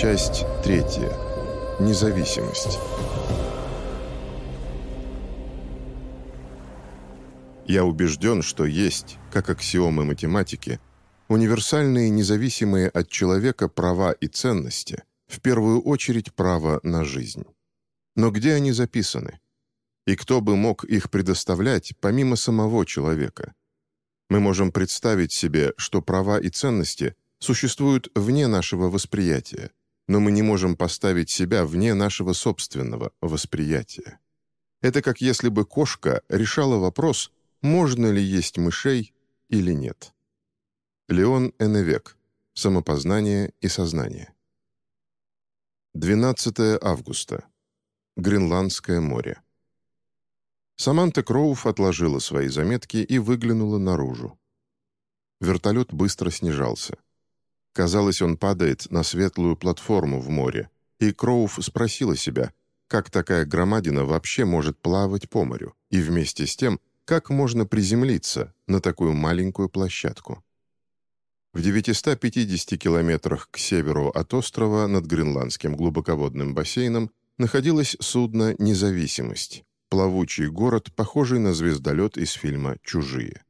Часть третья. Независимость. Я убежден, что есть, как аксиомы математики, универсальные независимые от человека права и ценности, в первую очередь право на жизнь. Но где они записаны? И кто бы мог их предоставлять, помимо самого человека? Мы можем представить себе, что права и ценности существуют вне нашего восприятия, но мы не можем поставить себя вне нашего собственного восприятия. Это как если бы кошка решала вопрос, можно ли есть мышей или нет. Леон Энневек. Самопознание и сознание. 12 августа. Гренландское море. Саманта Кроуф отложила свои заметки и выглянула наружу. Вертолет быстро снижался. Казалось, он падает на светлую платформу в море, и Кроуф спросила себя, как такая громадина вообще может плавать по морю, и вместе с тем, как можно приземлиться на такую маленькую площадку. В 950 километрах к северу от острова над Гренландским глубоководным бассейном находилось судно «Независимость», плавучий город, похожий на звездолет из фильма «Чужие».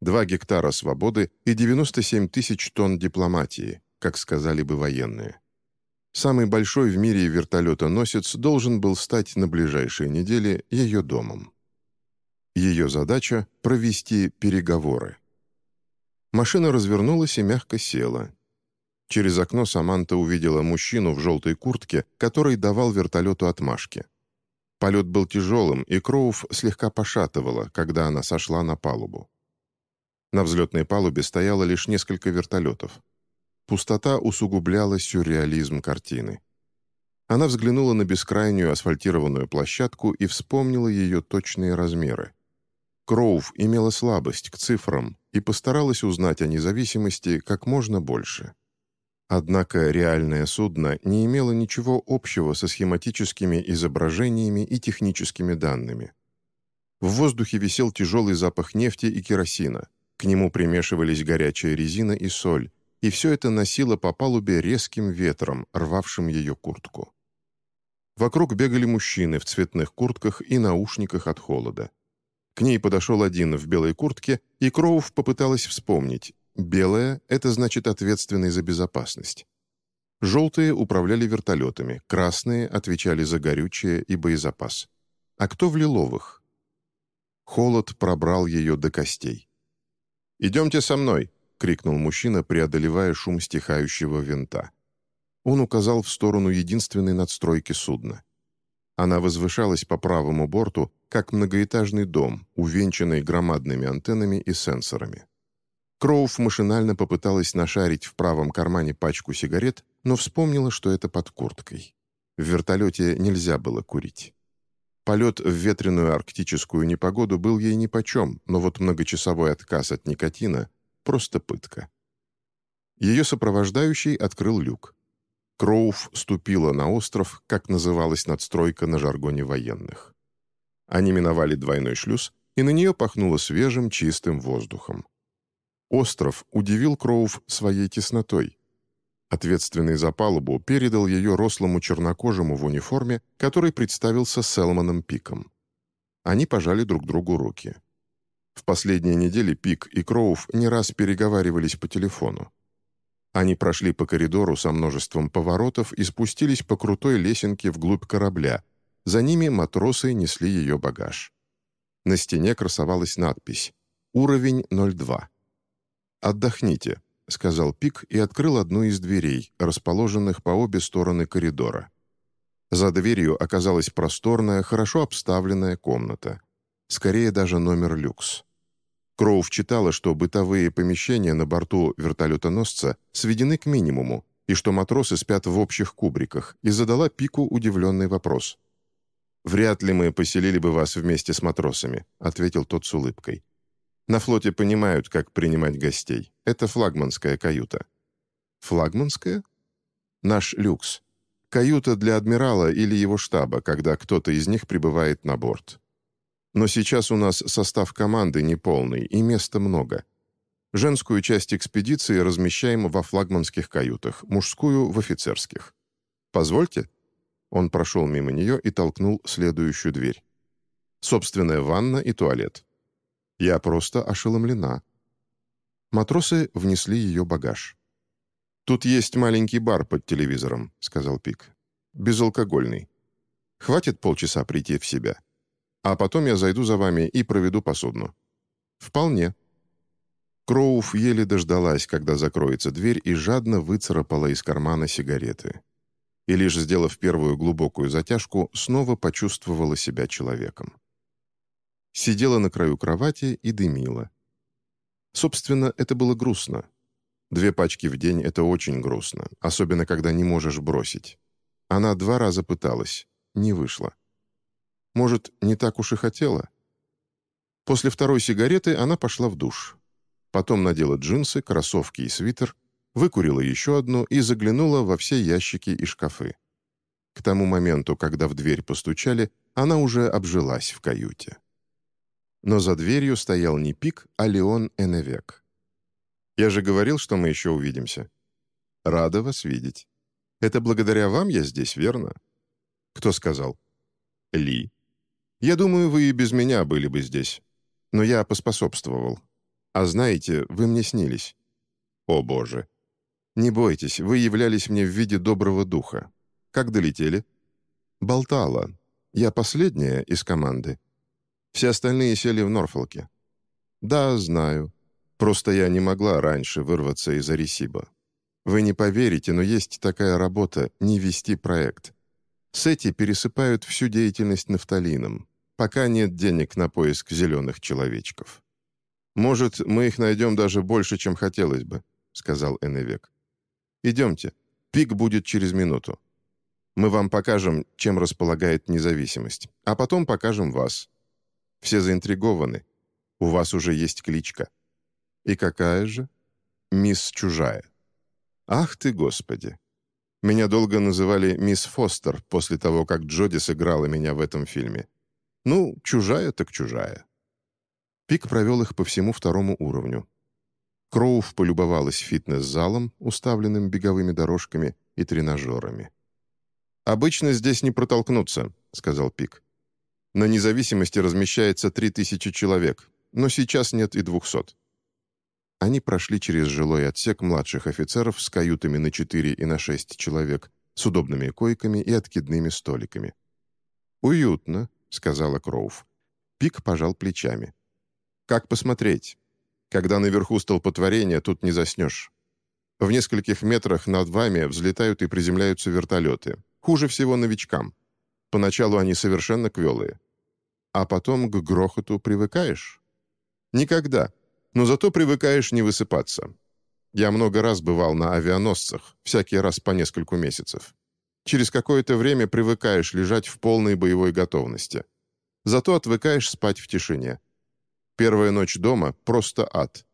Два гектара свободы и 97 тысяч тонн дипломатии, как сказали бы военные. Самый большой в мире вертолетоносец должен был стать на ближайшие недели ее домом. Ее задача — провести переговоры. Машина развернулась и мягко села. Через окно Саманта увидела мужчину в желтой куртке, который давал вертолету отмашки. Полет был тяжелым, и Кроув слегка пошатывала, когда она сошла на палубу. На взлетной палубе стояло лишь несколько вертолетов. Пустота усугубляла сюрреализм картины. Она взглянула на бескрайнюю асфальтированную площадку и вспомнила ее точные размеры. Кроув имела слабость к цифрам и постаралась узнать о независимости как можно больше. Однако реальное судно не имело ничего общего со схематическими изображениями и техническими данными. В воздухе висел тяжелый запах нефти и керосина, к нему примешивались горячая резина и соль, и все это носило по палубе резким ветром, рвавшим ее куртку. Вокруг бегали мужчины в цветных куртках и наушниках от холода. К ней подошел один в белой куртке, и Кроув попыталась вспомнить, Белая — это значит ответственный за безопасность. Желтые управляли вертолетами, красные отвечали за горючее и боезапас. А кто в лиловых? Холод пробрал ее до костей. «Идемте со мной!» — крикнул мужчина, преодолевая шум стихающего винта. Он указал в сторону единственной надстройки судна. Она возвышалась по правому борту, как многоэтажный дом, увенчанный громадными антеннами и сенсорами. Кроув машинально попыталась нашарить в правом кармане пачку сигарет, но вспомнила, что это под курткой. В вертолете нельзя было курить. Полет в ветреную арктическую непогоду был ей нипочем, но вот многочасовой отказ от никотина — просто пытка. Ее сопровождающий открыл люк. Кроув ступила на остров, как называлась надстройка на жаргоне военных. Они миновали двойной шлюз, и на нее пахнуло свежим чистым воздухом. Остров удивил Кроув своей теснотой. Ответственный за палубу передал ее рослому чернокожему в униформе, который представился Селманом Пиком. Они пожали друг другу руки. В последние недели Пик и Кроув не раз переговаривались по телефону. Они прошли по коридору со множеством поворотов и спустились по крутой лесенке вглубь корабля. За ними матросы несли ее багаж. На стене красовалась надпись «Уровень 02». «Отдохните», — сказал Пик и открыл одну из дверей, расположенных по обе стороны коридора. За дверью оказалась просторная, хорошо обставленная комната. Скорее даже номер люкс. Кроув читала, что бытовые помещения на борту вертолетоносца сведены к минимуму, и что матросы спят в общих кубриках, и задала Пику удивленный вопрос. «Вряд ли мы поселили бы вас вместе с матросами», — ответил тот с улыбкой. На флоте понимают, как принимать гостей. Это флагманская каюта». «Флагманская?» «Наш люкс. Каюта для адмирала или его штаба, когда кто-то из них прибывает на борт. Но сейчас у нас состав команды неполный, и места много. Женскую часть экспедиции размещаем во флагманских каютах, мужскую — в офицерских. Позвольте?» Он прошел мимо нее и толкнул следующую дверь. Собственная ванна и туалет. Я просто ошеломлена. Матросы внесли ее багаж. «Тут есть маленький бар под телевизором», — сказал Пик. «Безалкогольный. Хватит полчаса прийти в себя. А потом я зайду за вами и проведу по судну». «Вполне». Кроув еле дождалась, когда закроется дверь, и жадно выцарапала из кармана сигареты. И лишь сделав первую глубокую затяжку, снова почувствовала себя человеком. Сидела на краю кровати и дымила. Собственно, это было грустно. Две пачки в день — это очень грустно, особенно когда не можешь бросить. Она два раза пыталась, не вышло. Может, не так уж и хотела? После второй сигареты она пошла в душ. Потом надела джинсы, кроссовки и свитер, выкурила еще одну и заглянула во все ящики и шкафы. К тому моменту, когда в дверь постучали, она уже обжилась в каюте. Но за дверью стоял не Пик, а Леон Эневек. «Я же говорил, что мы еще увидимся». «Рада вас видеть. Это благодаря вам я здесь, верно?» «Кто сказал?» «Ли. Я думаю, вы и без меня были бы здесь. Но я поспособствовал. А знаете, вы мне снились». «О, Боже!» «Не бойтесь, вы являлись мне в виде доброго духа. Как долетели?» «Болтала. Я последняя из команды. Все остальные сели в Норфолке. Да, знаю. Просто я не могла раньше вырваться из Аресиба. Вы не поверите, но есть такая работа — не вести проект. Сети пересыпают всю деятельность нафталином, пока нет денег на поиск зеленых человечков. «Может, мы их найдем даже больше, чем хотелось бы», — сказал Эневек. «Идемте. Пик будет через минуту. Мы вам покажем, чем располагает независимость, а потом покажем вас. Все заинтригованы. У вас уже есть кличка. И какая же? Мисс Чужая. Ах ты, Господи! Меня долго называли мисс Фостер после того, как Джоди сыграла меня в этом фильме. Ну, чужая так чужая. Пик провел их по всему второму уровню. Кроув полюбовалась фитнес-залом, уставленным беговыми дорожками и тренажерами. «Обычно здесь не протолкнуться», — сказал Пик. На независимости размещается 3000 человек, но сейчас нет и 200. Они прошли через жилой отсек младших офицеров с каютами на 4 и на 6 человек, с удобными койками и откидными столиками. «Уютно», — сказала Кроув. Пик пожал плечами. «Как посмотреть? Когда наверху столпотворение, тут не заснешь. В нескольких метрах над вами взлетают и приземляются вертолеты. Хуже всего новичкам. Поначалу они совершенно квелые. А потом к грохоту привыкаешь? Никогда. Но зато привыкаешь не высыпаться. Я много раз бывал на авианосцах, всякий раз по нескольку месяцев. Через какое-то время привыкаешь лежать в полной боевой готовности. Зато отвыкаешь спать в тишине. Первая ночь дома — просто ад.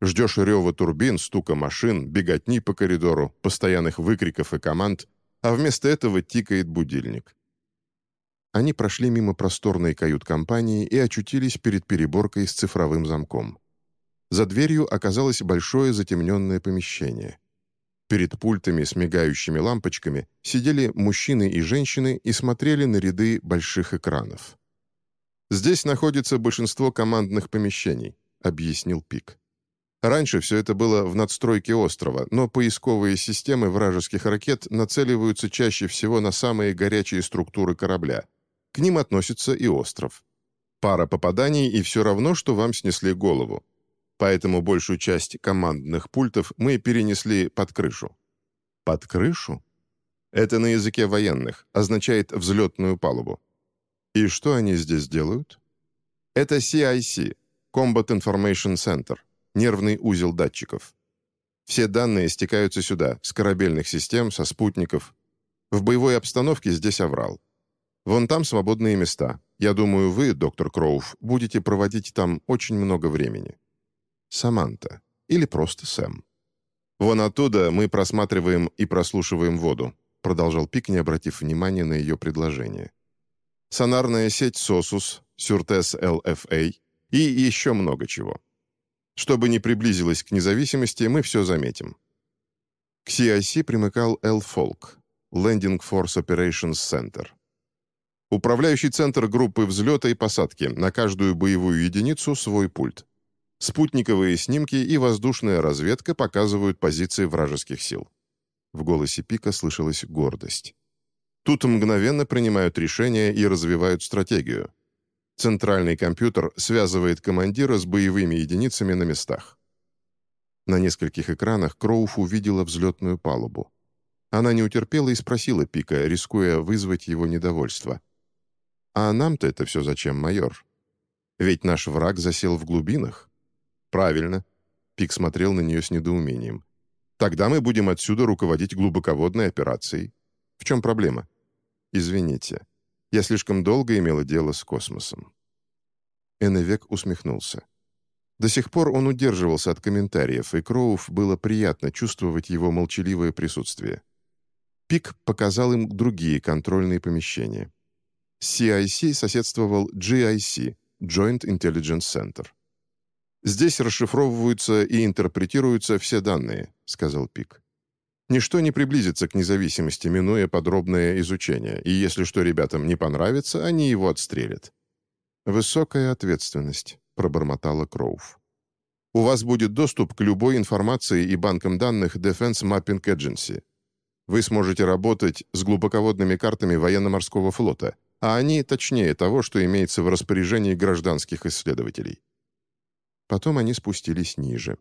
Ждешь рева турбин, стука машин, беготни по коридору, постоянных выкриков и команд, а вместо этого тикает будильник. Они прошли мимо просторной кают-компании и очутились перед переборкой с цифровым замком. За дверью оказалось большое затемненное помещение. Перед пультами с мигающими лампочками сидели мужчины и женщины и смотрели на ряды больших экранов. «Здесь находится большинство командных помещений», — объяснил Пик. Раньше все это было в надстройке острова, но поисковые системы вражеских ракет нацеливаются чаще всего на самые горячие структуры корабля, к ним относится и остров. Пара попаданий и все равно, что вам снесли голову. Поэтому большую часть командных пультов мы перенесли под крышу. Под крышу? Это на языке военных, означает взлетную палубу. И что они здесь делают? Это CIC, Combat Information Center, нервный узел датчиков. Все данные стекаются сюда, с корабельных систем, со спутников. В боевой обстановке здесь аврал. Вон там свободные места. Я думаю, вы, доктор Кроув, будете проводить там очень много времени. Саманта. Или просто Сэм. Вон оттуда мы просматриваем и прослушиваем воду, продолжал Пик, не обратив внимания на ее предложение. Сонарная сеть SOSUS, Surtes LFA и еще много чего. Чтобы не приблизилось к независимости, мы все заметим. К CIC примыкал L-Folk, Landing Force Operations Center. Управляющий центр группы взлета и посадки, на каждую боевую единицу свой пульт. Спутниковые снимки и воздушная разведка показывают позиции вражеских сил. В голосе Пика слышалась гордость. Тут мгновенно принимают решения и развивают стратегию. Центральный компьютер связывает командира с боевыми единицами на местах. На нескольких экранах Кроуф увидела взлетную палубу. Она не утерпела и спросила Пика, рискуя вызвать его недовольство. «А нам-то это все зачем, майор? Ведь наш враг засел в глубинах». «Правильно». Пик смотрел на нее с недоумением. «Тогда мы будем отсюда руководить глубоководной операцией. В чем проблема?» «Извините, я слишком долго имела дело с космосом». Эннвек усмехнулся. До сих пор он удерживался от комментариев, и Кроув было приятно чувствовать его молчаливое присутствие. Пик показал им другие контрольные помещения. CIC соседствовал GIC, Joint Intelligence Center. «Здесь расшифровываются и интерпретируются все данные», — сказал Пик. «Ничто не приблизится к независимости, минуя подробное изучение, и если что ребятам не понравится, они его отстрелят». «Высокая ответственность», — пробормотала Кроув. «У вас будет доступ к любой информации и банкам данных Defense Mapping Agency. Вы сможете работать с глубоководными картами военно-морского флота, а они точнее того, что имеется в распоряжении гражданских исследователей». Потом они спустились ниже.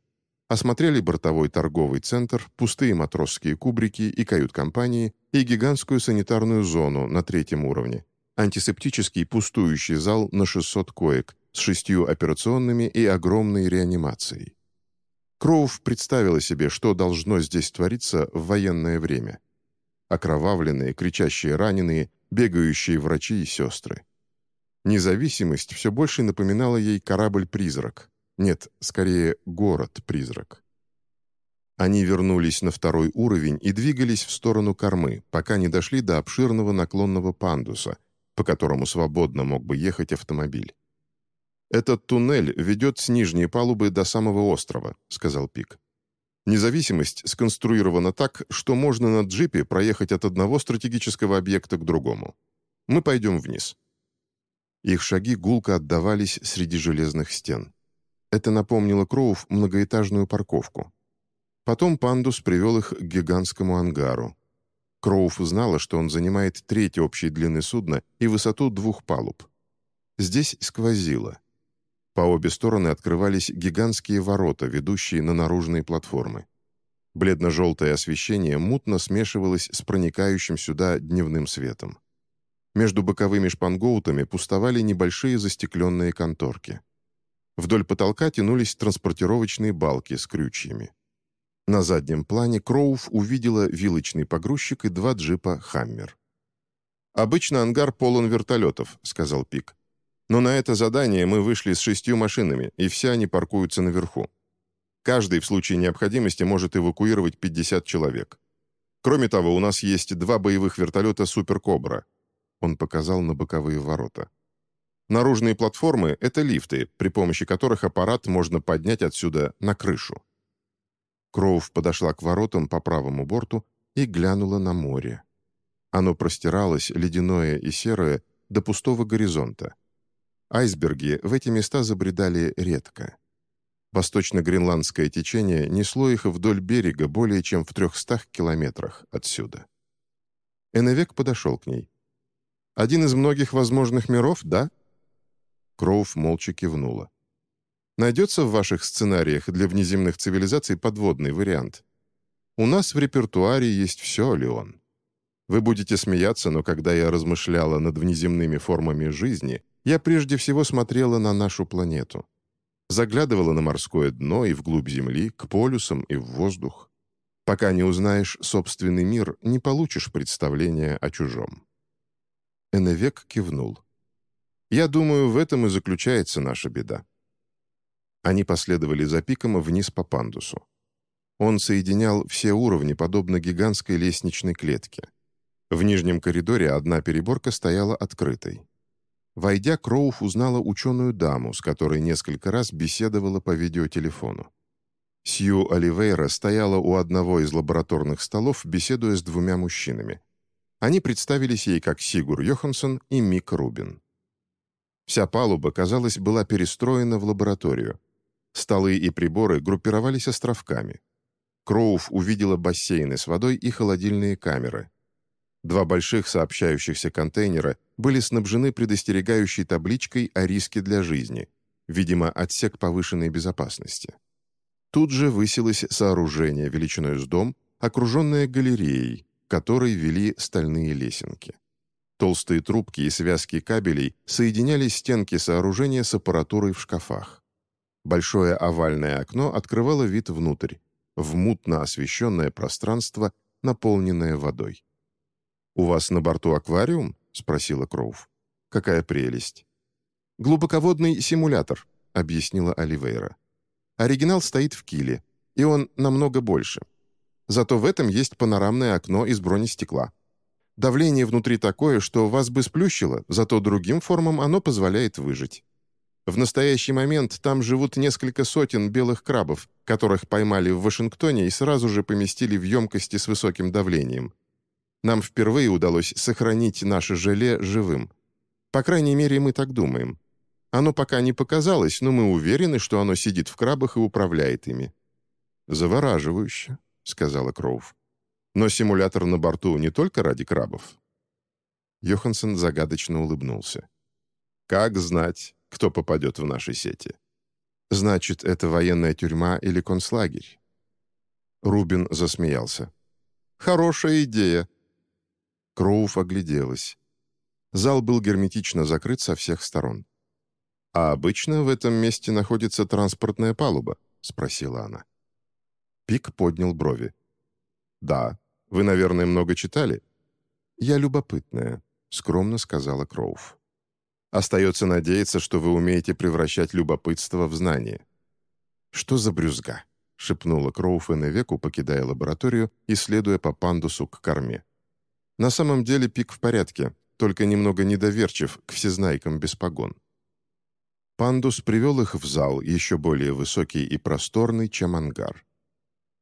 Осмотрели бортовой торговый центр, пустые матросские кубрики и кают-компании и гигантскую санитарную зону на третьем уровне, антисептический пустующий зал на 600 коек, с шестью операционными и огромной реанимацией. Кроув представила себе, что должно здесь твориться в военное время. Окровавленные, кричащие раненые, бегающие врачи и сестры. Независимость все больше напоминала ей корабль-призрак. Нет, скорее, город-призрак. Они вернулись на второй уровень и двигались в сторону кормы, пока не дошли до обширного наклонного пандуса, по которому свободно мог бы ехать автомобиль. «Этот туннель ведет с нижней палубы до самого острова», — сказал Пик. «Независимость сконструирована так, что можно на джипе проехать от одного стратегического объекта к другому. Мы пойдем вниз». Их шаги гулко отдавались среди железных стен. Это напомнило Кроув многоэтажную парковку. Потом пандус привел их к гигантскому ангару. Кроув знала, что он занимает треть общей длины судна и высоту двух палуб. Здесь сквозило. По обе стороны открывались гигантские ворота, ведущие на наружные платформы. Бледно-желтое освещение мутно смешивалось с проникающим сюда дневным светом. Между боковыми шпангоутами пустовали небольшие застекленные конторки. Вдоль потолка тянулись транспортировочные балки с крючьями. На заднем плане Кроув увидела вилочный погрузчик и два джипа «Хаммер». «Обычно ангар полон вертолетов», — сказал Пик. Но на это задание мы вышли с шестью машинами, и все они паркуются наверху. Каждый в случае необходимости может эвакуировать 50 человек. Кроме того, у нас есть два боевых вертолета «Супер Кобра». Он показал на боковые ворота. Наружные платформы — это лифты, при помощи которых аппарат можно поднять отсюда на крышу. Кроув подошла к воротам по правому борту и глянула на море. Оно простиралось, ледяное и серое, до пустого горизонта. Айсберги в эти места забредали редко. Восточно-гренландское течение несло их вдоль берега более чем в 300 километрах отсюда. Эннвек подошел к ней. «Один из многих возможных миров, да?» Кроув молча кивнула. «Найдется в ваших сценариях для внеземных цивилизаций подводный вариант? У нас в репертуаре есть все, Леон. Вы будете смеяться, но когда я размышляла над внеземными формами жизни, я прежде всего смотрела на нашу планету. Заглядывала на морское дно и вглубь Земли, к полюсам и в воздух. Пока не узнаешь собственный мир, не получишь представления о чужом. Эннвек кивнул. «Я думаю, в этом и заключается наша беда». Они последовали за пиком вниз по пандусу. Он соединял все уровни, подобно гигантской лестничной клетке. В нижнем коридоре одна переборка стояла открытой. Войдя, Кроуф узнала ученую даму, с которой несколько раз беседовала по видеотелефону. Сью Оливейра стояла у одного из лабораторных столов, беседуя с двумя мужчинами. Они представились ей как Сигур Йоханссон и Мик Рубин. Вся палуба, казалось, была перестроена в лабораторию. Столы и приборы группировались островками. Кроув увидела бассейны с водой и холодильные камеры. Два больших сообщающихся контейнера были снабжены предостерегающей табличкой о риске для жизни, видимо, отсек повышенной безопасности. Тут же высилось сооружение величиной с дом, окруженное галереей, которой вели стальные лесенки. Толстые трубки и связки кабелей соединяли стенки сооружения с аппаратурой в шкафах. Большое овальное окно открывало вид внутрь, в мутно освещенное пространство, наполненное водой. «У вас на борту аквариум?» — спросила Кроув. «Какая прелесть!» «Глубоководный симулятор», — объяснила Оливейра. «Оригинал стоит в киле, и он намного больше. Зато в этом есть панорамное окно из бронестекла. Давление внутри такое, что вас бы сплющило, зато другим формам оно позволяет выжить. В настоящий момент там живут несколько сотен белых крабов, которых поймали в Вашингтоне и сразу же поместили в емкости с высоким давлением. Нам впервые удалось сохранить наше желе живым. По крайней мере, мы так думаем. Оно пока не показалось, но мы уверены, что оно сидит в крабах и управляет ими. Завораживающе. — сказала Кроув. «Но симулятор на борту не только ради крабов». Йоханссон загадочно улыбнулся. «Как знать, кто попадет в наши сети?» «Значит, это военная тюрьма или концлагерь?» Рубин засмеялся. «Хорошая идея!» Кроув огляделась. Зал был герметично закрыт со всех сторон. «А обычно в этом месте находится транспортная палуба?» — спросила она. Пик поднял брови. «Да. Вы, наверное, много читали?» «Я любопытная», — скромно сказала Кроув. «Остается надеяться, что вы умеете превращать любопытство в знание». «Что за брюзга?» — шепнула Кроув Эннвеку, покидая лабораторию и следуя по пандусу к корме. «На самом деле Пик в порядке, только немного недоверчив к всезнайкам без погон». Пандус привел их в зал, еще более высокий и просторный, чем ангар.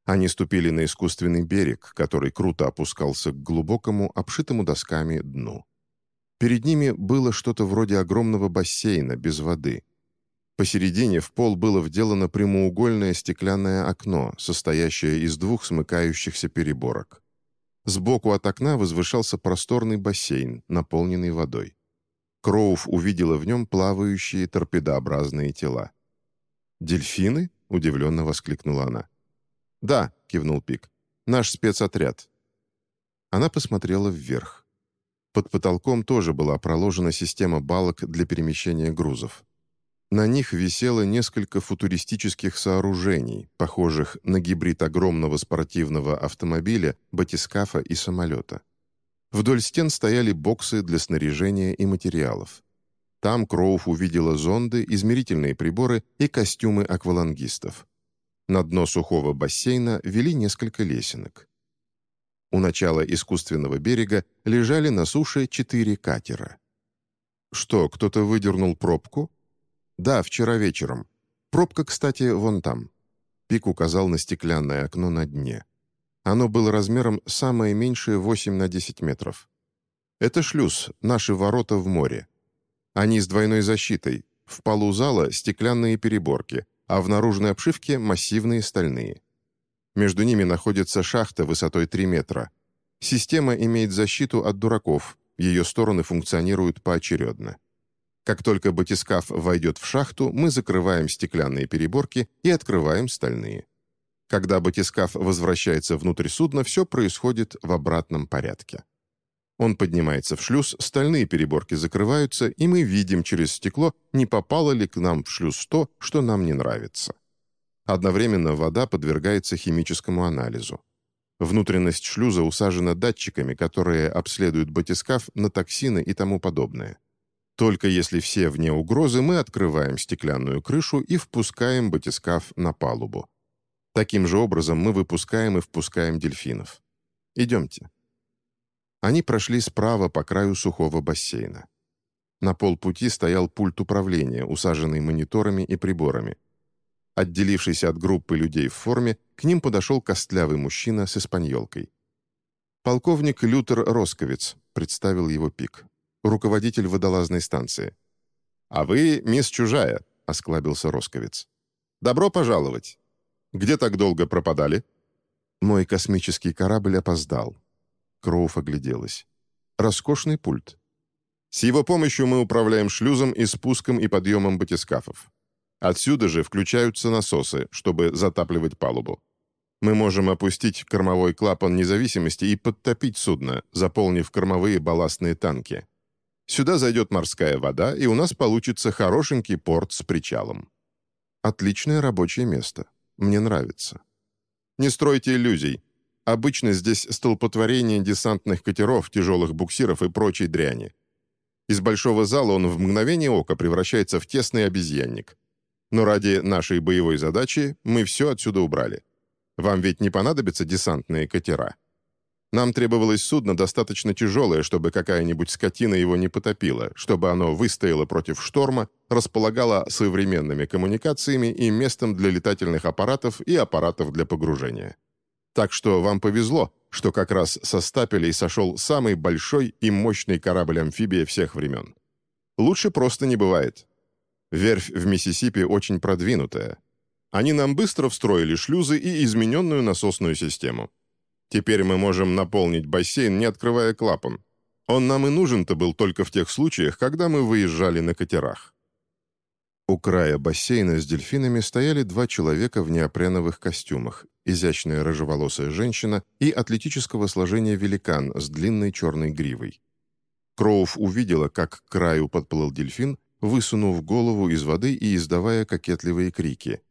Они ступили на искусственный берег, который круто опускался к глубокому, обшитому досками дну. Перед ними было что-то вроде огромного бассейна без воды. Посередине в пол было вделано прямоугольное стеклянное окно, состоящее из двух смыкающихся переборок. Сбоку от окна возвышался просторный бассейн, наполненный водой. Кроув увидела в нем плавающие торпедообразные тела. «Дельфины?» — удивленно воскликнула она. «Да», — кивнул Пик, — «наш спецотряд». Она посмотрела вверх. Под потолком тоже была проложена система балок для перемещения грузов. На них висело несколько футуристических сооружений, похожих на гибрид огромного спортивного автомобиля, батискафа и самолета. Вдоль стен стояли боксы для снаряжения и материалов. Там Кроуф увидела зонды, измерительные приборы и костюмы аквалангистов. На дно сухого бассейна вели несколько лесенок. У начала искусственного берега лежали на суше четыре катера. «Что, кто-то выдернул пробку?» «Да, вчера вечером. Пробка, кстати, вон там». Пик указал на стеклянное окно на дне. Оно было размером самое меньшее 8 на 10 метров. Это шлюз, наши ворота в море. Они с двойной защитой. В полу зала стеклянные переборки, а в наружной обшивке массивные стальные. Между ними находится шахта высотой 3 метра. Система имеет защиту от дураков, ее стороны функционируют поочередно. Как только батискаф войдет в шахту, мы закрываем стеклянные переборки и открываем стальные. Когда батискаф возвращается внутрь судна, все происходит в обратном порядке. Он поднимается в шлюз, стальные переборки закрываются, и мы видим через стекло, не попало ли к нам в шлюз то, что нам не нравится. Одновременно вода подвергается химическому анализу. Внутренность шлюза усажена датчиками, которые обследуют батискаф на токсины и тому подобное. Только если все вне угрозы, мы открываем стеклянную крышу и впускаем батискаф на палубу. Таким же образом мы выпускаем и впускаем дельфинов. Идемте. Они прошли справа по краю сухого бассейна. На полпути стоял пульт управления, усаженный мониторами и приборами. Отделившийся от группы людей в форме, к ним подошел костлявый мужчина с испаньолкой. «Полковник Лютер Росковец», — представил его пик. «Руководитель водолазной станции». «А вы мисс Чужая», — осклабился Росковец. «Добро пожаловать. Где так долго пропадали?» Мой космический корабль опоздал. Кроуф огляделась. Роскошный пульт. С его помощью мы управляем шлюзом и спуском и подъемом батискафов. Отсюда же включаются насосы, чтобы затапливать палубу. Мы можем опустить кормовой клапан независимости и подтопить судно, заполнив кормовые балластные танки. Сюда зайдет морская вода, и у нас получится хорошенький порт с причалом. Отличное рабочее место. Мне нравится. Не стройте иллюзий. Обычно здесь столпотворение десантных катеров, тяжелых буксиров и прочей дряни. Из большого зала он в мгновение ока превращается в тесный обезьянник. Но ради нашей боевой задачи мы все отсюда убрали. Вам ведь не понадобятся десантные катера. Нам требовалось судно достаточно тяжелое, чтобы какая-нибудь скотина его не потопила, чтобы оно выстояло против шторма, располагало современными коммуникациями и местом для летательных аппаратов и аппаратов для погружения. Так что вам повезло, что как раз со стапелей сошел самый большой и мощный корабль-амфибия всех времен. Лучше просто не бывает. Верфь в Миссисипи очень продвинутая. Они нам быстро встроили шлюзы и измененную насосную систему. Теперь мы можем наполнить бассейн, не открывая клапан. Он нам и нужен-то был только в тех случаях, когда мы выезжали на катерах. У края бассейна с дельфинами стояли два человека в неопреновых костюмах, изящная рыжеволосая женщина и атлетического сложения великан с длинной черной гривой. Кроув увидела, как к краю подплыл дельфин, высунув голову из воды и издавая кокетливые крики.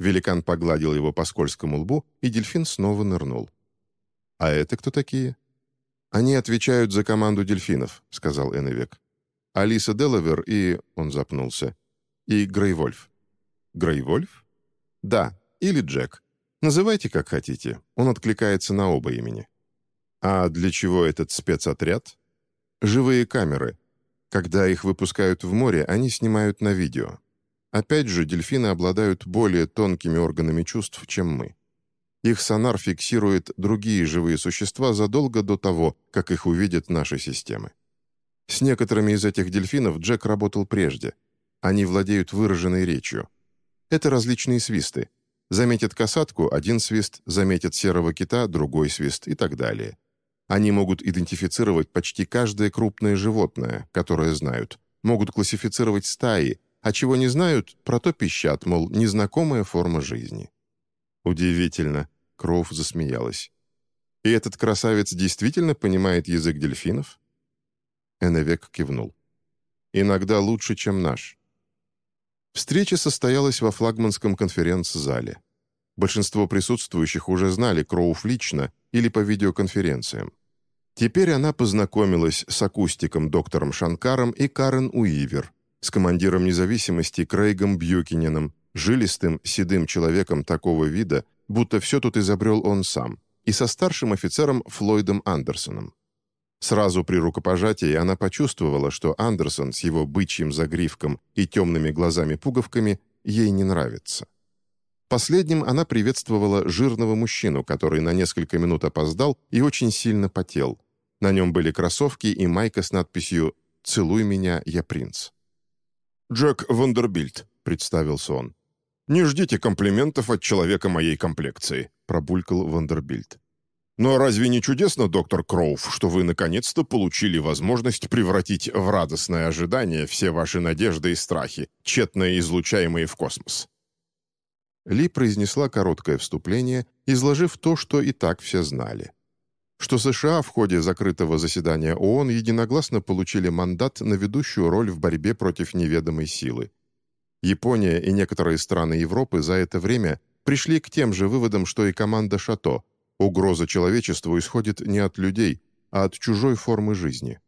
Великан погладил его по скользкому лбу, и дельфин снова нырнул. «А это кто такие?» «Они отвечают за команду дельфинов», — сказал Эннвек. «Алиса Делавер и...» — он запнулся. «И Грейвольф». «Грейвольф?» «Да, или Джек. Называйте как хотите. Он откликается на оба имени». «А для чего этот спецотряд?» «Живые камеры. Когда их выпускают в море, они снимают на видео. Опять же, дельфины обладают более тонкими органами чувств, чем мы. Их сонар фиксирует другие живые существа задолго до того, как их увидят наши системы. С некоторыми из этих дельфинов Джек работал прежде. Они владеют выраженной речью. Это различные свисты. Заметят касатку – один свист, заметят серого кита – другой свист и так далее. Они могут идентифицировать почти каждое крупное животное, которое знают, могут классифицировать стаи, а чего не знают, про то пищат, мол, незнакомая форма жизни. «Удивительно», — Кроув засмеялась. «И этот красавец действительно понимает язык дельфинов?» Эннвек кивнул. «Иногда лучше, чем наш». Встреча состоялась во флагманском конференц-зале. Большинство присутствующих уже знали Кроуф лично или по видеоконференциям. Теперь она познакомилась с акустиком доктором Шанкаром и Карен Уивер, с командиром независимости Крейгом Бьюкиненом, жилистым, седым человеком такого вида, будто все тут изобрел он сам, и со старшим офицером Флойдом Андерсоном. Сразу при рукопожатии она почувствовала, что Андерсон с его бычьим загривком и темными глазами-пуговками ей не нравится. Последним она приветствовала жирного мужчину, который на несколько минут опоздал и очень сильно потел. На нем были кроссовки и майка с надписью «Целуй меня, я принц». «Джек Вандербильд», — представился он. «Не ждите комплиментов от человека моей комплекции», — пробулькал Вандербильд. «Но разве не чудесно, доктор Кроув, что вы наконец-то получили возможность превратить в радостное ожидание все ваши надежды и страхи, тщетно излучаемые в космос?» Ли произнесла короткое вступление, изложив то, что и так все знали что США в ходе закрытого заседания ООН единогласно получили мандат на ведущую роль в борьбе против неведомой силы. Япония и некоторые страны Европы за это время пришли к тем же выводам, что и команда «Шато». Угроза человечеству исходит не от людей, а от чужой формы жизни.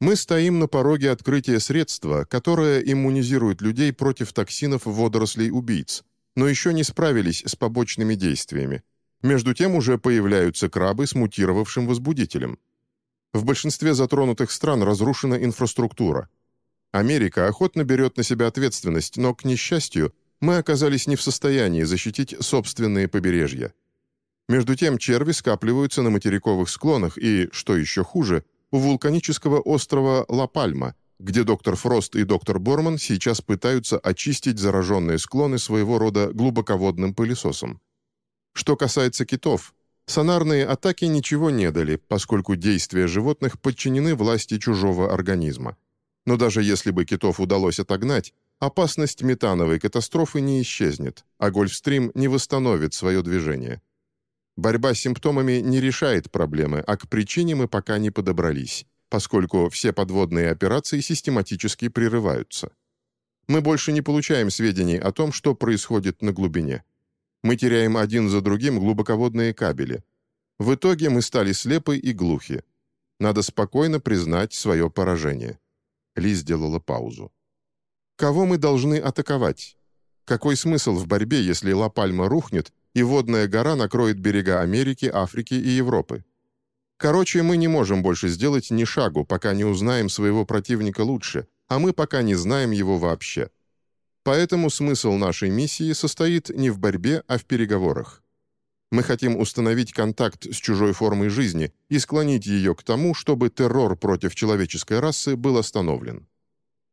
Мы стоим на пороге открытия средства, которое иммунизирует людей против токсинов водорослей-убийц, но еще не справились с побочными действиями, между тем уже появляются крабы с мутировавшим возбудителем. В большинстве затронутых стран разрушена инфраструктура. Америка охотно берет на себя ответственность, но, к несчастью, мы оказались не в состоянии защитить собственные побережья. Между тем черви скапливаются на материковых склонах и, что еще хуже, у вулканического острова Ла-Пальма, где доктор Фрост и доктор Борман сейчас пытаются очистить зараженные склоны своего рода глубоководным пылесосом. Что касается китов, сонарные атаки ничего не дали, поскольку действия животных подчинены власти чужого организма. Но даже если бы китов удалось отогнать, опасность метановой катастрофы не исчезнет, а Гольфстрим не восстановит свое движение. Борьба с симптомами не решает проблемы, а к причине мы пока не подобрались, поскольку все подводные операции систематически прерываются. Мы больше не получаем сведений о том, что происходит на глубине. Мы теряем один за другим глубоководные кабели. В итоге мы стали слепы и глухи. Надо спокойно признать свое поражение. Ли сделала паузу. Кого мы должны атаковать? Какой смысл в борьбе, если Ла-Пальма рухнет, и водная гора накроет берега Америки, Африки и Европы? Короче, мы не можем больше сделать ни шагу, пока не узнаем своего противника лучше, а мы пока не знаем его вообще. Поэтому смысл нашей миссии состоит не в борьбе, а в переговорах. Мы хотим установить контакт с чужой формой жизни и склонить ее к тому, чтобы террор против человеческой расы был остановлен.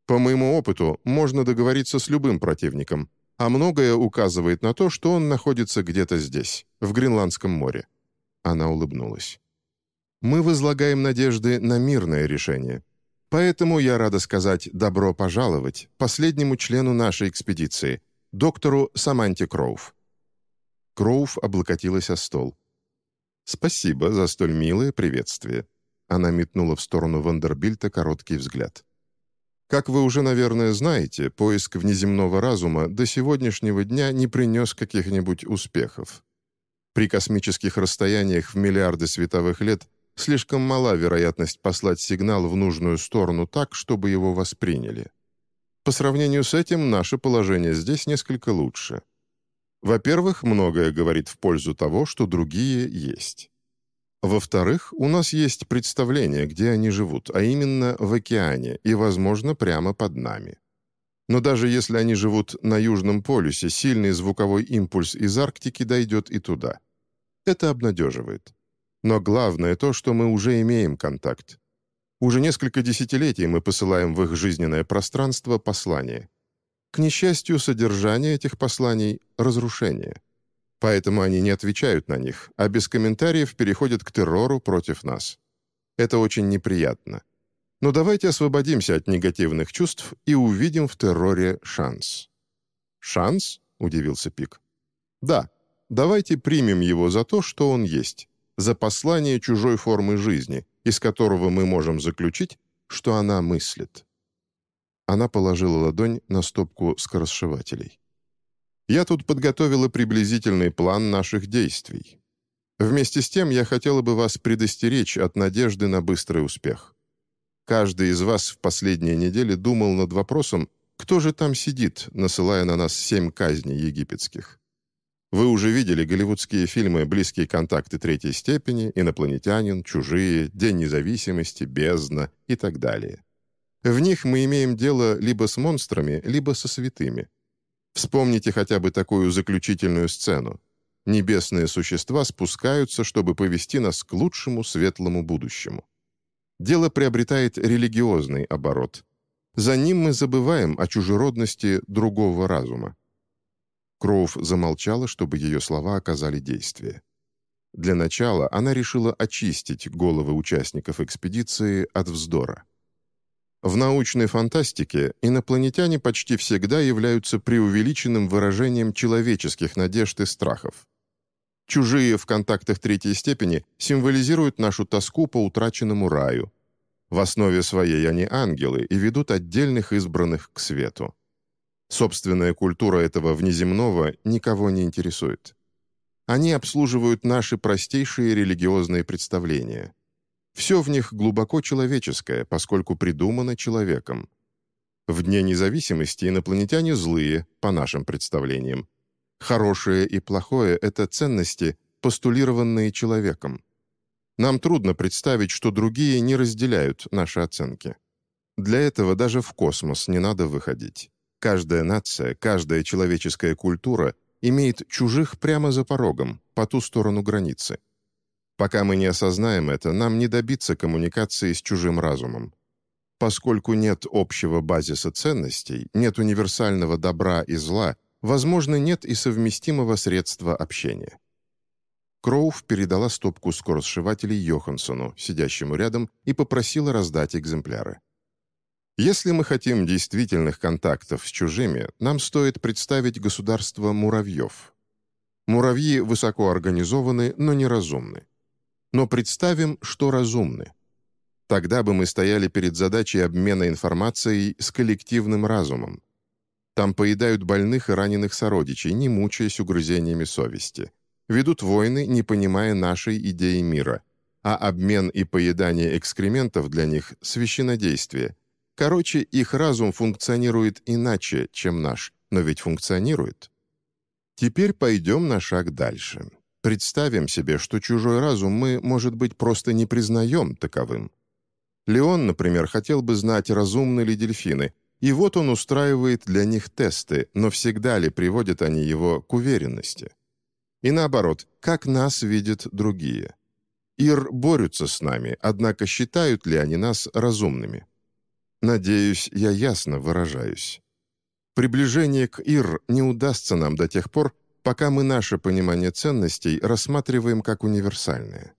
По моему опыту, можно договориться с любым противником, а многое указывает на то, что он находится где-то здесь, в Гренландском море». Она улыбнулась. «Мы возлагаем надежды на мирное решение. Поэтому я рада сказать «добро пожаловать» последнему члену нашей экспедиции, доктору Саманте Кроув». Кроув облокотилась о стол. «Спасибо за столь милое приветствие». Она метнула в сторону Вандербильта короткий взгляд. Как вы уже, наверное, знаете, поиск внеземного разума до сегодняшнего дня не принес каких-нибудь успехов. При космических расстояниях в миллиарды световых лет слишком мала вероятность послать сигнал в нужную сторону так, чтобы его восприняли. По сравнению с этим, наше положение здесь несколько лучше. Во-первых, многое говорит в пользу того, что другие есть. Во-вторых, у нас есть представление, где они живут, а именно в океане и, возможно, прямо под нами. Но даже если они живут на Южном полюсе, сильный звуковой импульс из Арктики дойдет и туда. Это обнадеживает. Но главное то, что мы уже имеем контакт. Уже несколько десятилетий мы посылаем в их жизненное пространство послания. К несчастью, содержание этих посланий — разрушение поэтому они не отвечают на них, а без комментариев переходят к террору против нас. Это очень неприятно. Но давайте освободимся от негативных чувств и увидим в терроре шанс». «Шанс?» — удивился Пик. «Да, давайте примем его за то, что он есть, за послание чужой формы жизни, из которого мы можем заключить, что она мыслит». Она положила ладонь на стопку скоросшивателей. Я тут подготовила приблизительный план наших действий. Вместе с тем я хотела бы вас предостеречь от надежды на быстрый успех. Каждый из вас в последние недели думал над вопросом, кто же там сидит, насылая на нас семь казней египетских. Вы уже видели голливудские фильмы «Близкие контакты третьей степени», «Инопланетянин», «Чужие», «День независимости», «Бездна» и так далее. В них мы имеем дело либо с монстрами, либо со святыми. Вспомните хотя бы такую заключительную сцену. Небесные существа спускаются, чтобы повести нас к лучшему светлому будущему. Дело приобретает религиозный оборот. За ним мы забываем о чужеродности другого разума. Кроув замолчала, чтобы ее слова оказали действие. Для начала она решила очистить головы участников экспедиции от вздора. В научной фантастике инопланетяне почти всегда являются преувеличенным выражением человеческих надежд и страхов. Чужие в контактах третьей степени символизируют нашу тоску по утраченному раю. В основе своей они ангелы и ведут отдельных избранных к свету. Собственная культура этого внеземного никого не интересует. Они обслуживают наши простейшие религиозные представления – все в них глубоко человеческое, поскольку придумано человеком. В Дне независимости инопланетяне злые, по нашим представлениям. Хорошее и плохое — это ценности, постулированные человеком. Нам трудно представить, что другие не разделяют наши оценки. Для этого даже в космос не надо выходить. Каждая нация, каждая человеческая культура имеет чужих прямо за порогом, по ту сторону границы. Пока мы не осознаем это, нам не добиться коммуникации с чужим разумом. Поскольку нет общего базиса ценностей, нет универсального добра и зла, возможно, нет и совместимого средства общения. Кроув передала стопку скоросшивателей Йоханссону, сидящему рядом, и попросила раздать экземпляры. Если мы хотим действительных контактов с чужими, нам стоит представить государство муравьев. Муравьи высоко организованы, но неразумны. Но представим, что разумны. Тогда бы мы стояли перед задачей обмена информацией с коллективным разумом. Там поедают больных и раненых сородичей, не мучаясь угрызениями совести. Ведут войны, не понимая нашей идеи мира. А обмен и поедание экскрементов для них – священнодействие – Короче, их разум функционирует иначе, чем наш, но ведь функционирует. Теперь пойдем на шаг дальше. Представим себе, что чужой разум мы, может быть, просто не признаем таковым. Леон, например, хотел бы знать, разумны ли дельфины, и вот он устраивает для них тесты, но всегда ли приводят они его к уверенности? И наоборот, как нас видят другие? Ир борются с нами, однако считают ли они нас разумными? Надеюсь, я ясно выражаюсь. Приближение к Ир не удастся нам до тех пор, пока мы наше понимание ценностей рассматриваем как универсальное.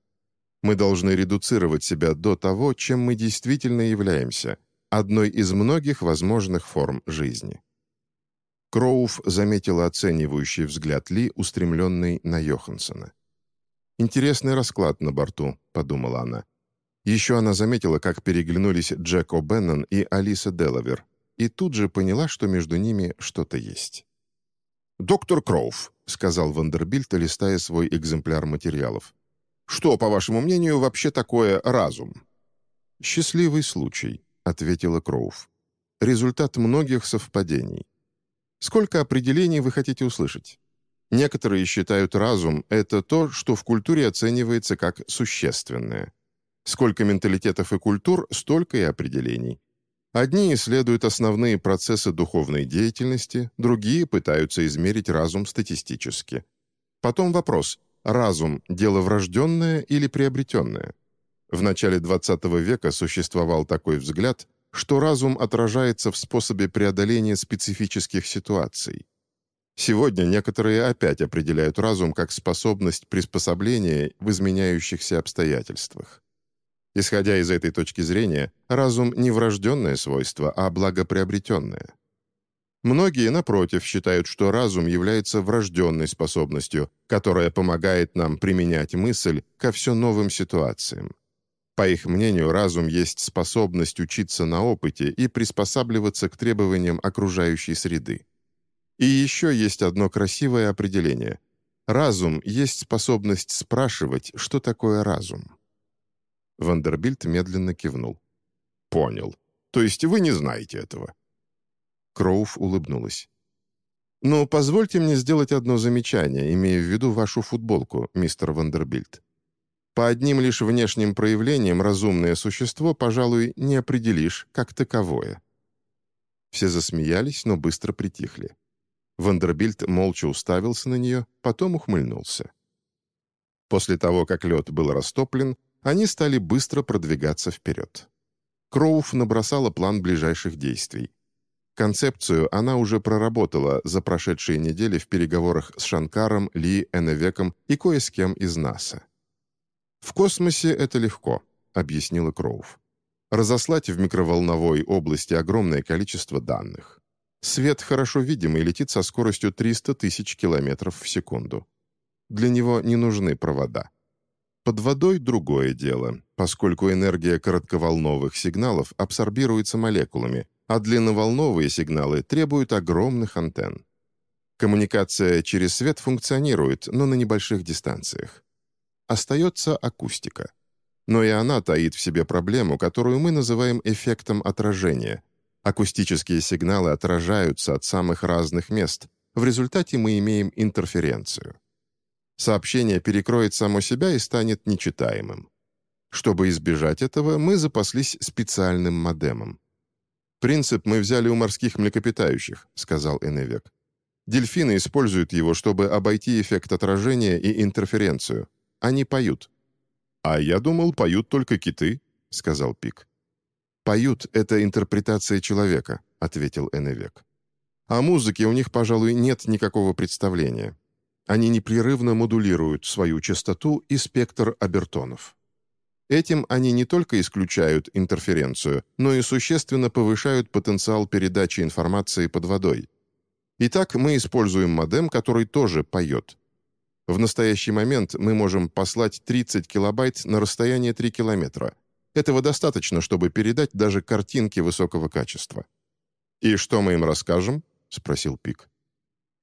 Мы должны редуцировать себя до того, чем мы действительно являемся, одной из многих возможных форм жизни. Кроув заметила оценивающий взгляд Ли, устремленный на Йоханссона. «Интересный расклад на борту», — подумала она. Еще она заметила, как переглянулись Джек О'Беннон и Алиса Делавер, и тут же поняла, что между ними что-то есть. «Доктор Кроув», — сказал Вандербильт, листая свой экземпляр материалов. «Что, по вашему мнению, вообще такое разум?» «Счастливый случай», — ответила Кроув. «Результат многих совпадений. Сколько определений вы хотите услышать?» Некоторые считают разум — это то, что в культуре оценивается как существенное. Сколько менталитетов и культур, столько и определений. Одни исследуют основные процессы духовной деятельности, другие пытаются измерить разум статистически. Потом вопрос, разум – дело врожденное или приобретенное? В начале XX века существовал такой взгляд, что разум отражается в способе преодоления специфических ситуаций. Сегодня некоторые опять определяют разум как способность приспособления в изменяющихся обстоятельствах. Исходя из этой точки зрения, разум не врожденное свойство, а благоприобретенное. Многие, напротив, считают, что разум является врожденной способностью, которая помогает нам применять мысль ко все новым ситуациям. По их мнению, разум есть способность учиться на опыте и приспосабливаться к требованиям окружающей среды. И еще есть одно красивое определение. Разум есть способность спрашивать, что такое разум. Вандербильт медленно кивнул. «Понял. То есть вы не знаете этого?» Кроув улыбнулась. «Но позвольте мне сделать одно замечание, имея в виду вашу футболку, мистер Вандербильт. По одним лишь внешним проявлениям разумное существо, пожалуй, не определишь как таковое». Все засмеялись, но быстро притихли. Вандербильт молча уставился на нее, потом ухмыльнулся. После того, как лед был растоплен, они стали быстро продвигаться вперед. Кроув набросала план ближайших действий. Концепцию она уже проработала за прошедшие недели в переговорах с Шанкаром, Ли, Эннвеком и кое с кем из НАСА. «В космосе это легко», — объяснила Кроув. «Разослать в микроволновой области огромное количество данных. Свет хорошо видимый летит со скоростью 300 тысяч километров в секунду. Для него не нужны провода. Под водой другое дело, поскольку энергия коротковолновых сигналов абсорбируется молекулами, а длинноволновые сигналы требуют огромных антенн. Коммуникация через свет функционирует, но на небольших дистанциях. Остается акустика. Но и она таит в себе проблему, которую мы называем эффектом отражения. Акустические сигналы отражаются от самых разных мест. В результате мы имеем интерференцию. Сообщение перекроет само себя и станет нечитаемым. Чтобы избежать этого, мы запаслись специальным модемом. «Принцип мы взяли у морских млекопитающих», — сказал Эневек. «Дельфины используют его, чтобы обойти эффект отражения и интерференцию. Они поют». «А я думал, поют только киты», — сказал Пик. «Поют — это интерпретация человека», — ответил Эневек. «О музыке у них, пожалуй, нет никакого представления. Они непрерывно модулируют свою частоту и спектр обертонов. Этим они не только исключают интерференцию, но и существенно повышают потенциал передачи информации под водой. Итак, мы используем модем, который тоже поет. В настоящий момент мы можем послать 30 килобайт на расстояние 3 километра. Этого достаточно, чтобы передать даже картинки высокого качества. «И что мы им расскажем?» — спросил Пик.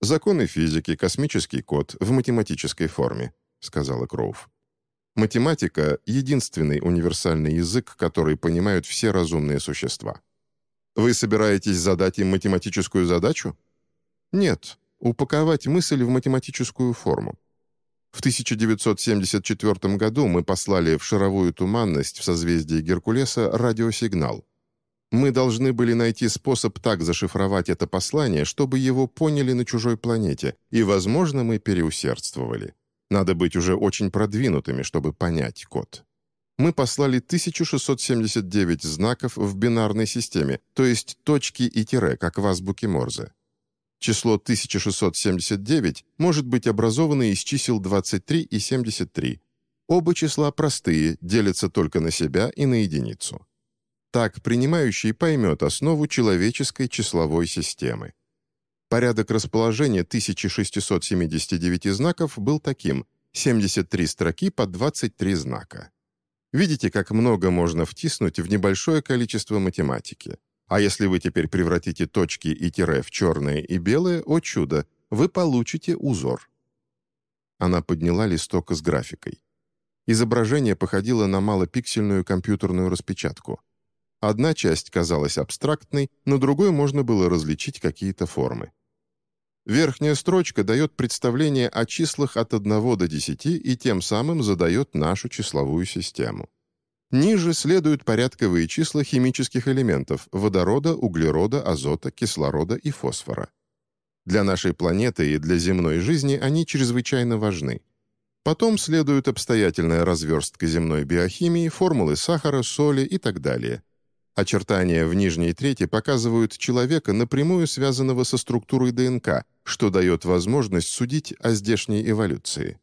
«Законы физики, космический код в математической форме», — сказала Кроув. Математика — единственный универсальный язык, который понимают все разумные существа. Вы собираетесь задать им математическую задачу? Нет, упаковать мысль в математическую форму. В 1974 году мы послали в шаровую туманность в созвездии Геркулеса радиосигнал. Мы должны были найти способ так зашифровать это послание, чтобы его поняли на чужой планете, и, возможно, мы переусердствовали. Надо быть уже очень продвинутыми, чтобы понять код. Мы послали 1679 знаков в бинарной системе, то есть точки и тире, как в азбуке Морзе. Число 1679 может быть образовано из чисел 23 и 73. Оба числа простые, делятся только на себя и на единицу. Так принимающий поймет основу человеческой числовой системы. Порядок расположения 1679 знаков был таким – 73 строки по 23 знака. Видите, как много можно втиснуть в небольшое количество математики. А если вы теперь превратите точки и тире в черное и белое, о чудо, вы получите узор. Она подняла листок с графикой. Изображение походило на малопиксельную компьютерную распечатку. Одна часть казалась абстрактной, на другой можно было различить какие-то формы. Верхняя строчка дает представление о числах от 1 до 10 и тем самым задает нашу числовую систему. Ниже следуют порядковые числа химических элементов – водорода, углерода, азота, кислорода и фосфора. Для нашей планеты и для земной жизни они чрезвычайно важны. Потом следует обстоятельная разверстка земной биохимии, формулы сахара, соли и так далее – Очертания в нижней трети показывают человека, напрямую связанного со структурой ДНК, что дает возможность судить о здешней эволюции.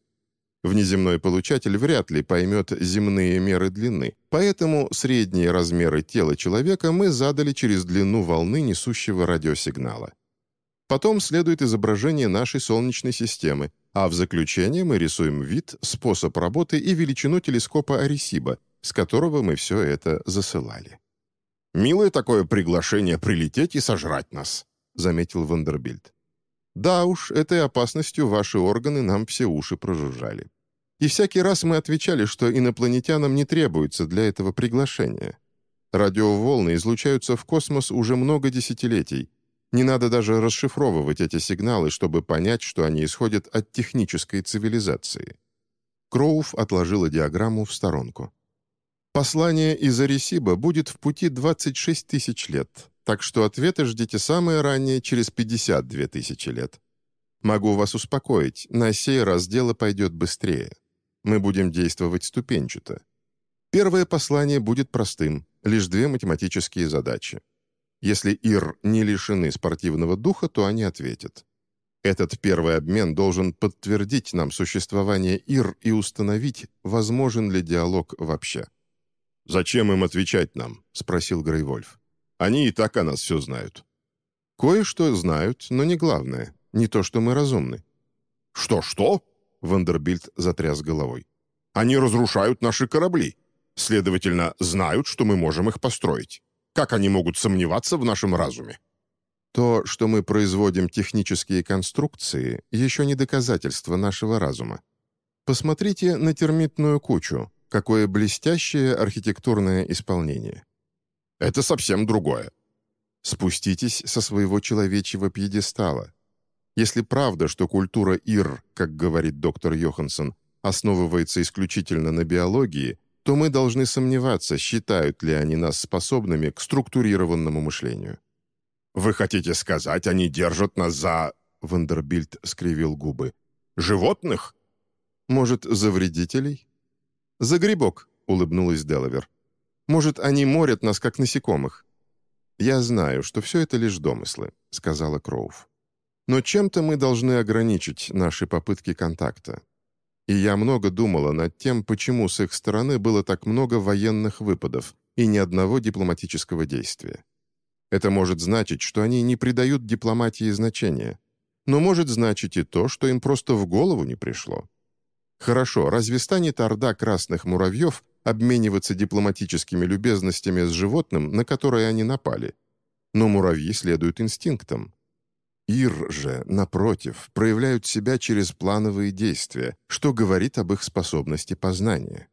Внеземной получатель вряд ли поймет земные меры длины, поэтому средние размеры тела человека мы задали через длину волны несущего радиосигнала. Потом следует изображение нашей Солнечной системы, а в заключение мы рисуем вид, способ работы и величину телескопа Аресиба, с которого мы все это засылали. «Милое такое приглашение прилететь и сожрать нас», — заметил Вандербильд. «Да уж, этой опасностью ваши органы нам все уши прожужжали. И всякий раз мы отвечали, что инопланетянам не требуется для этого приглашения. Радиоволны излучаются в космос уже много десятилетий. Не надо даже расшифровывать эти сигналы, чтобы понять, что они исходят от технической цивилизации». Кроув отложила диаграмму в сторонку. Послание из Аресиба будет в пути 26 тысяч лет, так что ответы ждите самое раннее через 52 тысячи лет. Могу вас успокоить, на сей раз дело пойдет быстрее. Мы будем действовать ступенчато. Первое послание будет простым, лишь две математические задачи. Если Ир не лишены спортивного духа, то они ответят. Этот первый обмен должен подтвердить нам существование Ир и установить, возможен ли диалог вообще. «Зачем им отвечать нам?» — спросил Грейвольф. «Они и так о нас все знают». «Кое-что знают, но не главное. Не то, что мы разумны». «Что-что?» — Вандербильд затряс головой. «Они разрушают наши корабли. Следовательно, знают, что мы можем их построить. Как они могут сомневаться в нашем разуме?» «То, что мы производим технические конструкции, еще не доказательство нашего разума. Посмотрите на термитную кучу, Какое блестящее архитектурное исполнение. Это совсем другое. Спуститесь со своего человечьего пьедестала. Если правда, что культура Ир, как говорит доктор Йоханссон, основывается исключительно на биологии, то мы должны сомневаться, считают ли они нас способными к структурированному мышлению. «Вы хотите сказать, они держат нас за...» Вандербильд скривил губы. «Животных?» «Может, за вредителей?» «За грибок», — улыбнулась Делавер. «Может, они морят нас, как насекомых?» «Я знаю, что все это лишь домыслы», — сказала Кроув. «Но чем-то мы должны ограничить наши попытки контакта. И я много думала над тем, почему с их стороны было так много военных выпадов и ни одного дипломатического действия. Это может значить, что они не придают дипломатии значения, но может значить и то, что им просто в голову не пришло. Хорошо, разве станет орда красных муравьев обмениваться дипломатическими любезностями с животным, на которое они напали? Но муравьи следуют инстинктам. Ир же, напротив, проявляют себя через плановые действия, что говорит об их способности познания.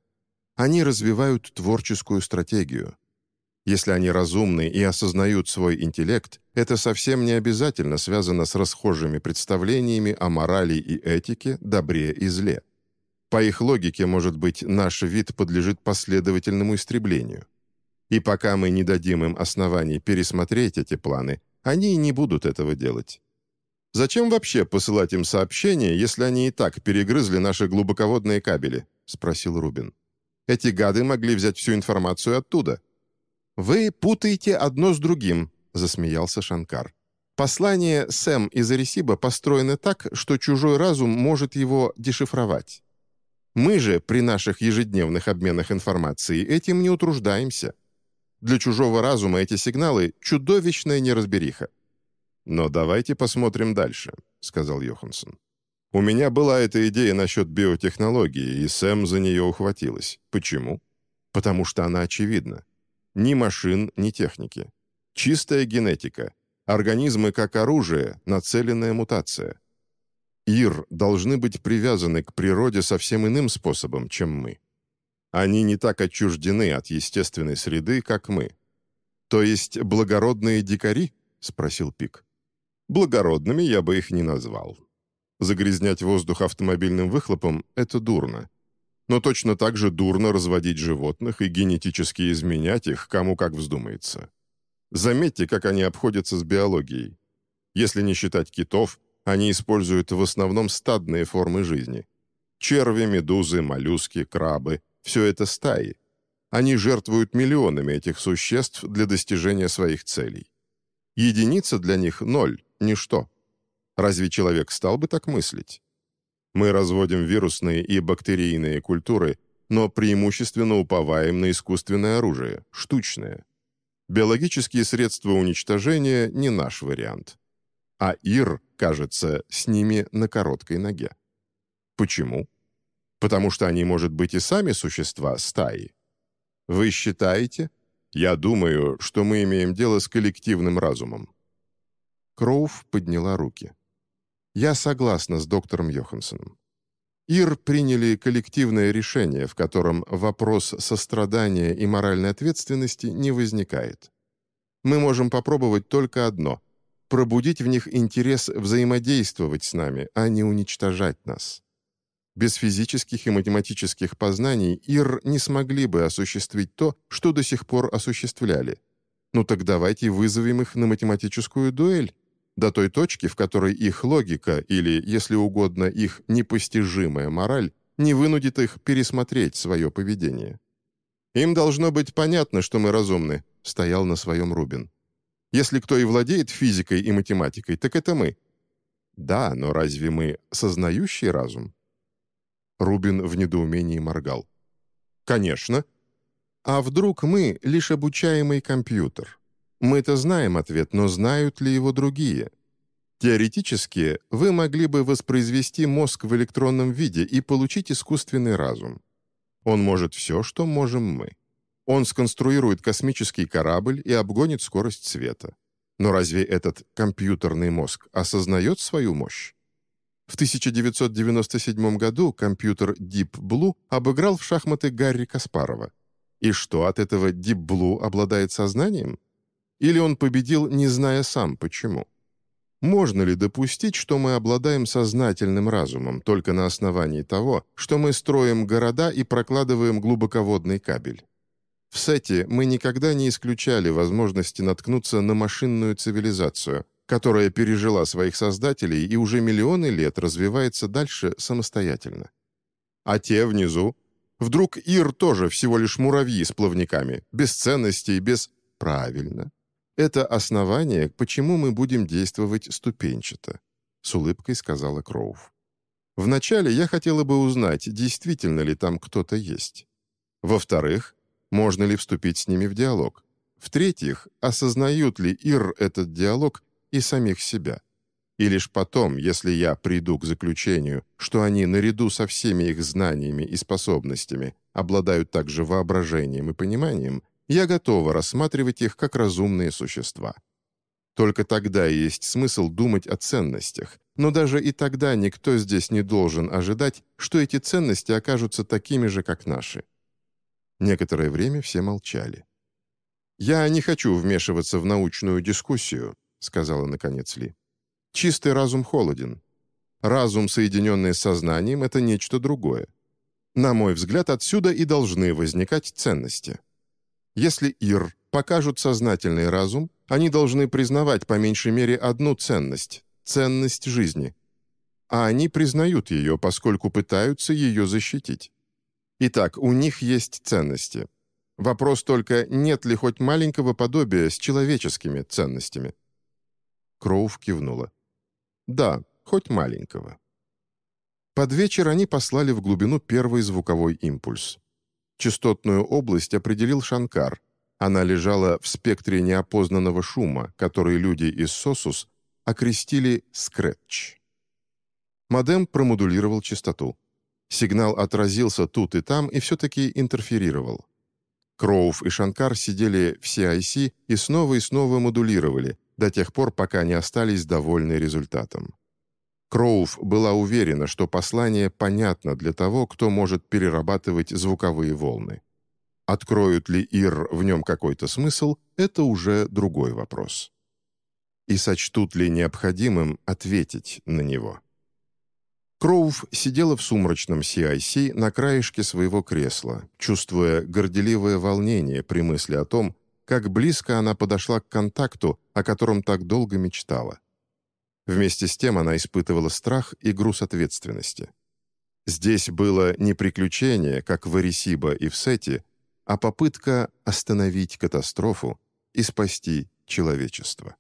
Они развивают творческую стратегию. Если они разумны и осознают свой интеллект, это совсем не обязательно связано с расхожими представлениями о морали и этике, добре и зле. По их логике, может быть, наш вид подлежит последовательному истреблению. И пока мы не дадим им оснований пересмотреть эти планы, они не будут этого делать. Зачем вообще посылать им сообщения, если они и так перегрызли наши глубоководные кабели?» — спросил Рубин. «Эти гады могли взять всю информацию оттуда». «Вы путаете одно с другим», — засмеялся Шанкар. «Послание Сэм из Аресиба построено так, что чужой разум может его дешифровать. Мы же при наших ежедневных обменах информацией этим не утруждаемся. Для чужого разума эти сигналы — чудовищная неразбериха. «Но давайте посмотрим дальше», — сказал Йоханссон. «У меня была эта идея насчет биотехнологии, и Сэм за нее ухватилась. Почему? Потому что она очевидна. Ни машин, ни техники. Чистая генетика. Организмы как оружие, нацеленная мутация. Ир должны быть привязаны к природе совсем иным способом, чем мы. Они не так отчуждены от естественной среды, как мы. То есть благородные дикари? — спросил Пик. Благородными я бы их не назвал. Загрязнять воздух автомобильным выхлопом — это дурно. Но точно так же дурно разводить животных и генетически изменять их, кому как вздумается. Заметьте, как они обходятся с биологией. Если не считать китов, они используют в основном стадные формы жизни. Черви, медузы, моллюски, крабы — все это стаи. Они жертвуют миллионами этих существ для достижения своих целей. Единица для них — ноль, ничто. Разве человек стал бы так мыслить? Мы разводим вирусные и бактерийные культуры, но преимущественно уповаем на искусственное оружие, штучное. Биологические средства уничтожения — не наш вариант а Ир, кажется, с ними на короткой ноге. Почему? Потому что они, может быть, и сами существа стаи. Вы считаете? Я думаю, что мы имеем дело с коллективным разумом. Кроув подняла руки. Я согласна с доктором Йоханссоном. Ир приняли коллективное решение, в котором вопрос сострадания и моральной ответственности не возникает. Мы можем попробовать только одно пробудить в них интерес взаимодействовать с нами, а не уничтожать нас. Без физических и математических познаний Ир не смогли бы осуществить то, что до сих пор осуществляли. Ну так давайте вызовем их на математическую дуэль, до той точки, в которой их логика или, если угодно, их непостижимая мораль не вынудит их пересмотреть свое поведение. «Им должно быть понятно, что мы разумны», — стоял на своем Рубин. Если кто и владеет физикой и математикой, так это мы. Да, но разве мы сознающий разум? Рубин в недоумении моргал. Конечно. А вдруг мы лишь обучаемый компьютер? Мы-то знаем ответ, но знают ли его другие? Теоретически, вы могли бы воспроизвести мозг в электронном виде и получить искусственный разум. Он может все, что можем мы. Он сконструирует космический корабль и обгонит скорость света. Но разве этот компьютерный мозг осознает свою мощь? В 1997 году компьютер Deep Blue обыграл в шахматы Гарри Каспарова. И что, от этого Deep Blue обладает сознанием? Или он победил, не зная сам почему? Можно ли допустить, что мы обладаем сознательным разумом только на основании того, что мы строим города и прокладываем глубоководный кабель? В Сете мы никогда не исключали возможности наткнуться на машинную цивилизацию, которая пережила своих создателей и уже миллионы лет развивается дальше самостоятельно. А те внизу? Вдруг Ир тоже всего лишь муравьи с плавниками, без ценностей, без... Правильно. Это основание, почему мы будем действовать ступенчато, с улыбкой сказала Кроув. Вначале я хотела бы узнать, действительно ли там кто-то есть. Во-вторых, можно ли вступить с ними в диалог. В-третьих, осознают ли Ир этот диалог и самих себя. И лишь потом, если я приду к заключению, что они наряду со всеми их знаниями и способностями обладают также воображением и пониманием, я готова рассматривать их как разумные существа. Только тогда есть смысл думать о ценностях, но даже и тогда никто здесь не должен ожидать, что эти ценности окажутся такими же, как наши. Некоторое время все молчали. «Я не хочу вмешиваться в научную дискуссию», — сказала наконец Ли. «Чистый разум холоден. Разум, соединенный с сознанием, — это нечто другое. На мой взгляд, отсюда и должны возникать ценности. Если Ир покажут сознательный разум, они должны признавать по меньшей мере одну ценность — ценность жизни. А они признают ее, поскольку пытаются ее защитить. Итак, у них есть ценности. Вопрос только, нет ли хоть маленького подобия с человеческими ценностями. Кроув кивнула. «Да, хоть маленького». Под вечер они послали в глубину первый звуковой импульс. Частотную область определил Шанкар. Она лежала в спектре неопознанного шума, который люди из Сосус окрестили «скретч». Модем промодулировал частоту. Сигнал отразился тут и там и все-таки интерферировал. Кроув и Шанкар сидели в CIC и снова и снова модулировали, до тех пор, пока не остались довольны результатом. Кроув была уверена, что послание понятно для того, кто может перерабатывать звуковые волны. Откроют ли Ир в нем какой-то смысл, это уже другой вопрос. И сочтут ли необходимым ответить на него. Кроув сидела в сумрачном CIC на краешке своего кресла, чувствуя горделивое волнение при мысли о том, как близко она подошла к контакту, о котором так долго мечтала. Вместе с тем она испытывала страх и груз ответственности. Здесь было не приключение, как в Арисиба и в Сете, а попытка остановить катастрофу и спасти человечество.